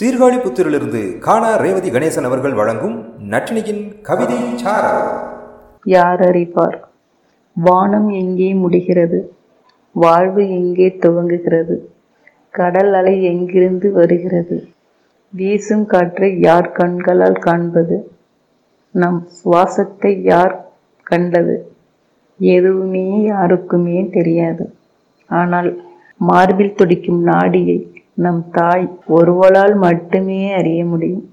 சீர்காழிபுத்தூரிலிருந்து காணா ரேவதி கணேசன் அவர்கள் வழங்கும் நட்டினியின் கவிதை சாரா யார் அறிவார்? வானம் எங்கே முடிகிறது? வாழ்வு எங்கே துவங்குகிறது? கடல் அலை எங்கிருந்து வருகிறது? வீசும் காற்றை யார் கண்களால் காண்பது? நம் சுவாசத்தை யார் கண்டது? எதுவுமே யாருக்குமே தெரியாது. ஆனால் மார்பில் துடிக்கும் நாடியை நம் தாய் ஒருவளால் மட்டுமே அறிய முடியும்.